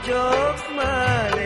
pojok Malaysia